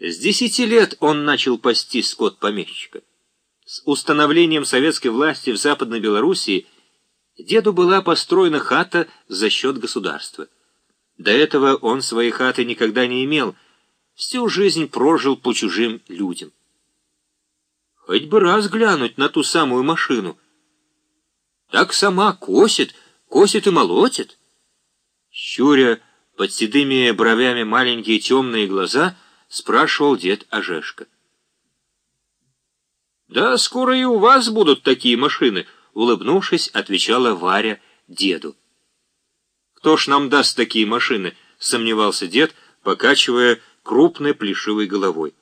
С десяти лет он начал пасти скот помещика. С установлением советской власти в Западной Белоруссии деду была построена хата за счет государства. До этого он своей хаты никогда не имел, всю жизнь прожил по чужим людям. Хоть бы раз глянуть на ту самую машину. Так сама косит, косит и молотит. Щуря под седыми бровями маленькие темные глаза, спрашивал дед Ожешка. «Да скоро и у вас будут такие машины», — улыбнувшись, отвечала Варя деду. «Кто ж нам даст такие машины?» — сомневался дед, покачивая крупной плешивой головой.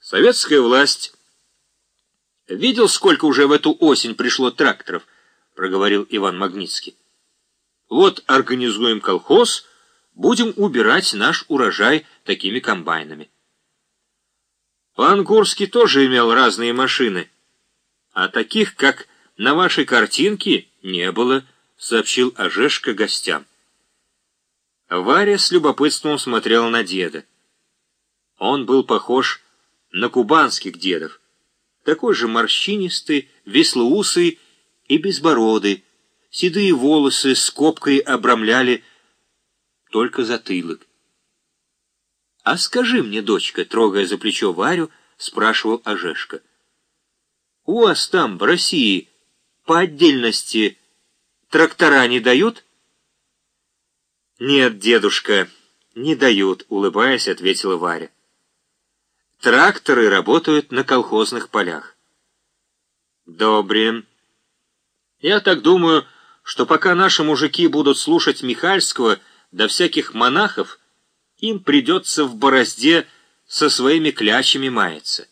«Советская власть «Видел, сколько уже в эту осень пришло тракторов?» — проговорил Иван Магнитский. «Вот организуем колхоз, будем убирать наш урожай такими комбайнами». Пан Гурский тоже имел разные машины, а таких, как на вашей картинке, не было, — сообщил Ожешка гостям. Варя с любопытством смотрела на деда. Он был похож на кубанских дедов такой же морщинистый, веслоусый и безбородый, седые волосы с копкой обрамляли только затылок. «А скажи мне, дочка», — трогая за плечо Варю, спрашивал Ожешка, «у вас там, в России, по отдельности трактора не дают?» «Нет, дедушка, не дают», — улыбаясь, ответила Варя. Тракторы работают на колхозных полях. Добре. Я так думаю, что пока наши мужики будут слушать Михальского да всяких монахов, им придется в борозде со своими клячами маяться.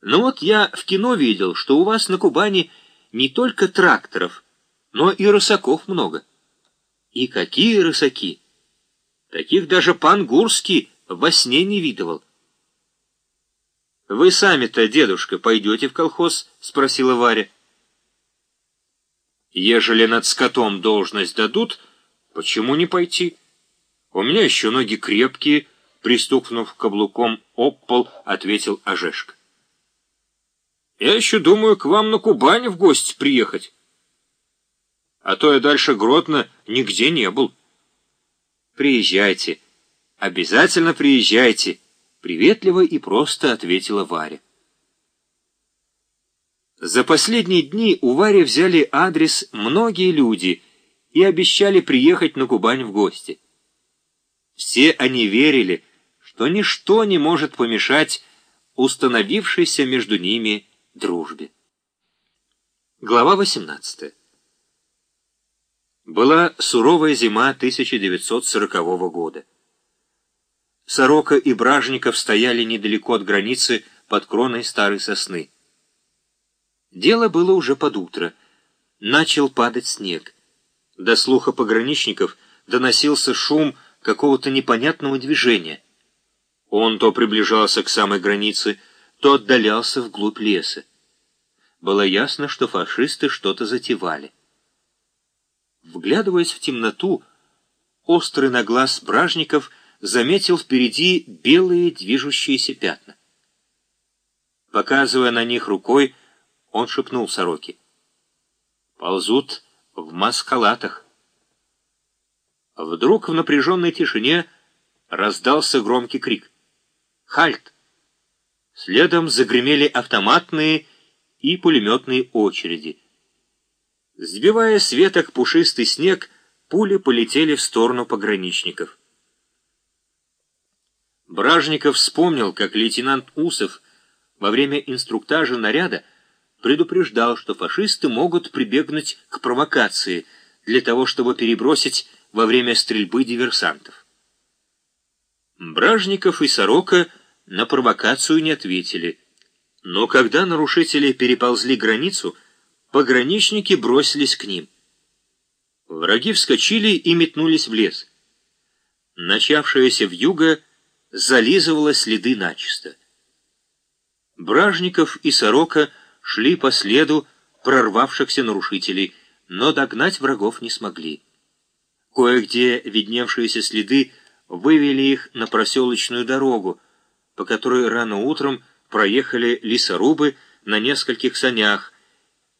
Но вот я в кино видел, что у вас на Кубани не только тракторов, но и рысаков много. И какие рысаки! Таких даже пан Гурский во сне не видывал. «Вы сами-то, дедушка, пойдете в колхоз?» — спросила Варя. «Ежели над скотом должность дадут, почему не пойти? У меня еще ноги крепкие», — пристукнув каблуком об пол, ответил Ожешка. «Я еще думаю к вам на Кубань в гости приехать. А то я дальше Гродно нигде не был». «Приезжайте, обязательно приезжайте». Приветливо и просто ответила Варя. За последние дни у Вари взяли адрес многие люди и обещали приехать на Кубань в гости. Все они верили, что ничто не может помешать установившейся между ними дружбе. Глава 18 Была суровая зима 1940 года. Сорока и Бражников стояли недалеко от границы под кроной старой сосны. Дело было уже под утро. Начал падать снег. До слуха пограничников доносился шум какого-то непонятного движения. Он то приближался к самой границе, то отдалялся вглубь леса. Было ясно, что фашисты что-то затевали. Вглядываясь в темноту, острый на глаз Бражников — заметил впереди белые движущиеся пятна. Показывая на них рукой, он шепнул сороке. «Ползут в маскалатах». Вдруг в напряженной тишине раздался громкий крик. «Хальт!» Следом загремели автоматные и пулеметные очереди. Сбивая с веток пушистый снег, пули полетели в сторону пограничников. Бражников вспомнил, как лейтенант Усов во время инструктажа наряда предупреждал, что фашисты могут прибегнуть к провокации для того, чтобы перебросить во время стрельбы диверсантов. Бражников и Сорока на провокацию не ответили, но когда нарушители переползли границу, пограничники бросились к ним. Враги вскочили и метнулись в лес. Начавшаяся вьюга зализывала следы начисто. Бражников и Сорока шли по следу прорвавшихся нарушителей, но догнать врагов не смогли. Кое-где видневшиеся следы вывели их на проселочную дорогу, по которой рано утром проехали лесорубы на нескольких санях,